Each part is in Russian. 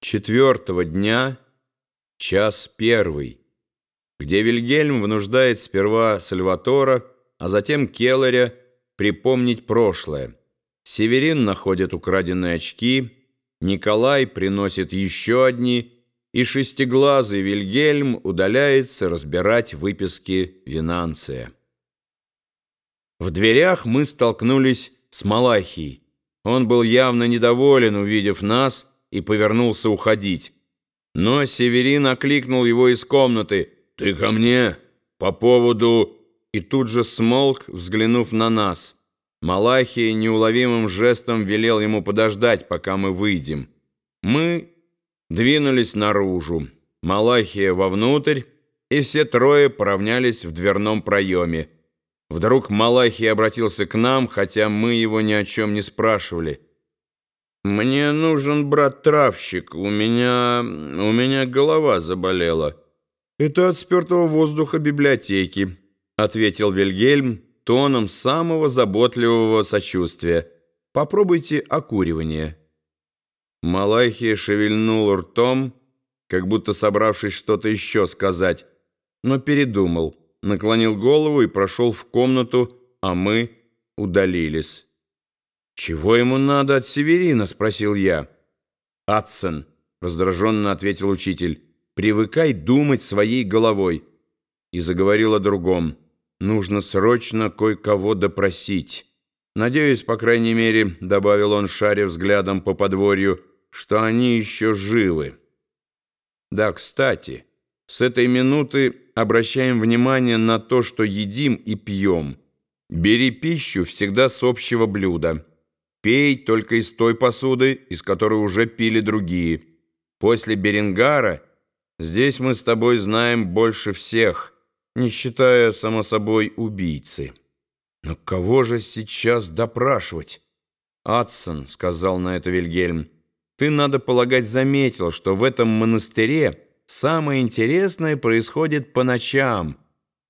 Четвертого дня, час первый, где Вильгельм вынуждает сперва Сальватора, а затем Келлеря припомнить прошлое. Северин находит украденные очки, Николай приносит еще одни, и шестиглазый Вильгельм удаляется разбирать выписки Винанция. В дверях мы столкнулись с Малахией. Он был явно недоволен, увидев нас, и повернулся уходить. Но Северин окликнул его из комнаты. «Ты ко мне? По поводу...» И тут же смолк, взглянув на нас. Малахий неуловимым жестом велел ему подождать, пока мы выйдем. Мы двинулись наружу. Малахия вовнутрь, и все трое поравнялись в дверном проеме. Вдруг Малахий обратился к нам, хотя мы его ни о чем не спрашивали. «Мне нужен брат-травщик. У меня... у меня голова заболела». «Это от спертого воздуха библиотеки», — ответил Вильгельм тоном самого заботливого сочувствия. «Попробуйте окуривание». Малахия шевельнул ртом, как будто собравшись что-то еще сказать, но передумал, наклонил голову и прошел в комнату, а мы удалились. «Чего ему надо от Северина?» — спросил я. «Атсон», — раздраженно ответил учитель, — «привыкай думать своей головой». И заговорил о другом. «Нужно срочно кое-кого допросить». «Надеюсь, по крайней мере», — добавил он, шаря взглядом по подворью, — «что они еще живы». «Да, кстати, с этой минуты обращаем внимание на то, что едим и пьем. Бери пищу всегда с общего блюда». Пей только из той посуды, из которой уже пили другие. После Берингара здесь мы с тобой знаем больше всех, не считая, само собой, убийцы. Но кого же сейчас допрашивать? Адсон, — сказал на это Вильгельм, — ты, надо полагать, заметил, что в этом монастыре самое интересное происходит по ночам.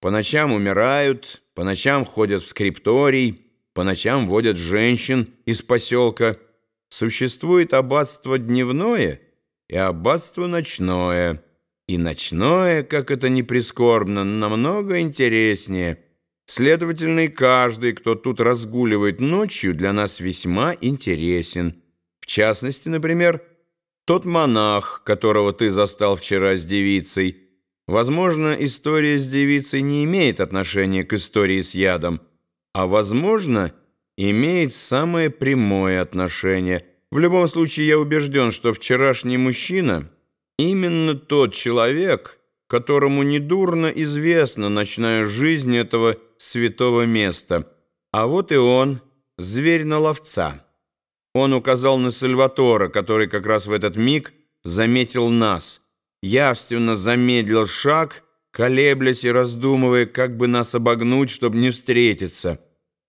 По ночам умирают, по ночам ходят в скрипторий, по ночам водят женщин из поселка. Существует аббатство дневное и аббатство ночное. И ночное, как это ни прискорбно, намного интереснее. Следовательно, каждый, кто тут разгуливает ночью, для нас весьма интересен. В частности, например, тот монах, которого ты застал вчера с девицей. Возможно, история с девицей не имеет отношения к истории с ядом, а, возможно, имеет самое прямое отношение. В любом случае, я убежден, что вчерашний мужчина именно тот человек, которому недурно известна ночная жизнь этого святого места. А вот и он, зверь на ловца. Он указал на Сальватора, который как раз в этот миг заметил нас. Явственно замедлил шаг, колеблясь и раздумывая, как бы нас обогнуть, чтобы не встретиться.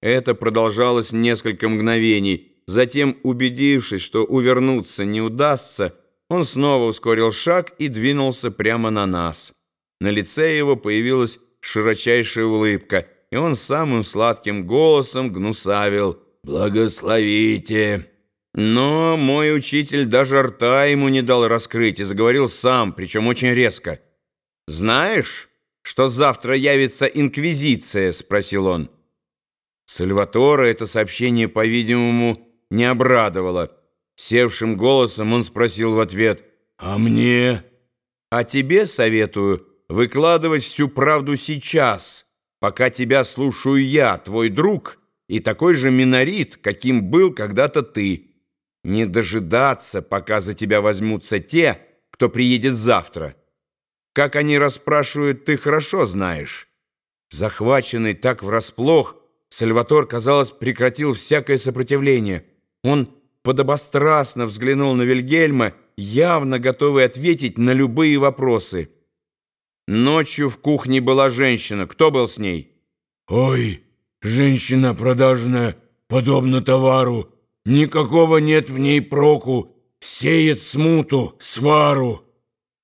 Это продолжалось несколько мгновений. Затем, убедившись, что увернуться не удастся, он снова ускорил шаг и двинулся прямо на нас. На лице его появилась широчайшая улыбка, и он самым сладким голосом гнусавил «Благословите!». Но мой учитель даже рта ему не дал раскрыть и заговорил сам, причем очень резко. «Знаешь, что завтра явится инквизиция?» — спросил он. Сальватора это сообщение, по-видимому, не обрадовало. Севшим голосом он спросил в ответ «А мне?» «А тебе советую выкладывать всю правду сейчас, пока тебя слушаю я, твой друг, и такой же минорит, каким был когда-то ты. Не дожидаться, пока за тебя возьмутся те, кто приедет завтра. Как они расспрашивают, ты хорошо знаешь. Захваченный так врасплох, Сальватор, казалось, прекратил всякое сопротивление. Он подобострастно взглянул на Вильгельма, явно готовый ответить на любые вопросы. Ночью в кухне была женщина. Кто был с ней? «Ой, женщина продажная, подобно товару. Никакого нет в ней проку. Сеет смуту, свару».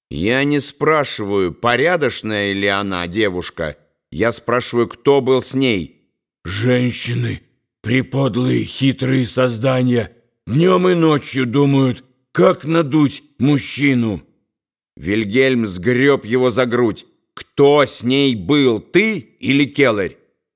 «Я не спрашиваю, порядочная ли она девушка. Я спрашиваю, кто был с ней». Женщины, приподлые хитрые создания, днем и ночью думают, как надуть мужчину? Вильгельм сгреб его за грудь. «Кто с ней был, ты или Келлер?»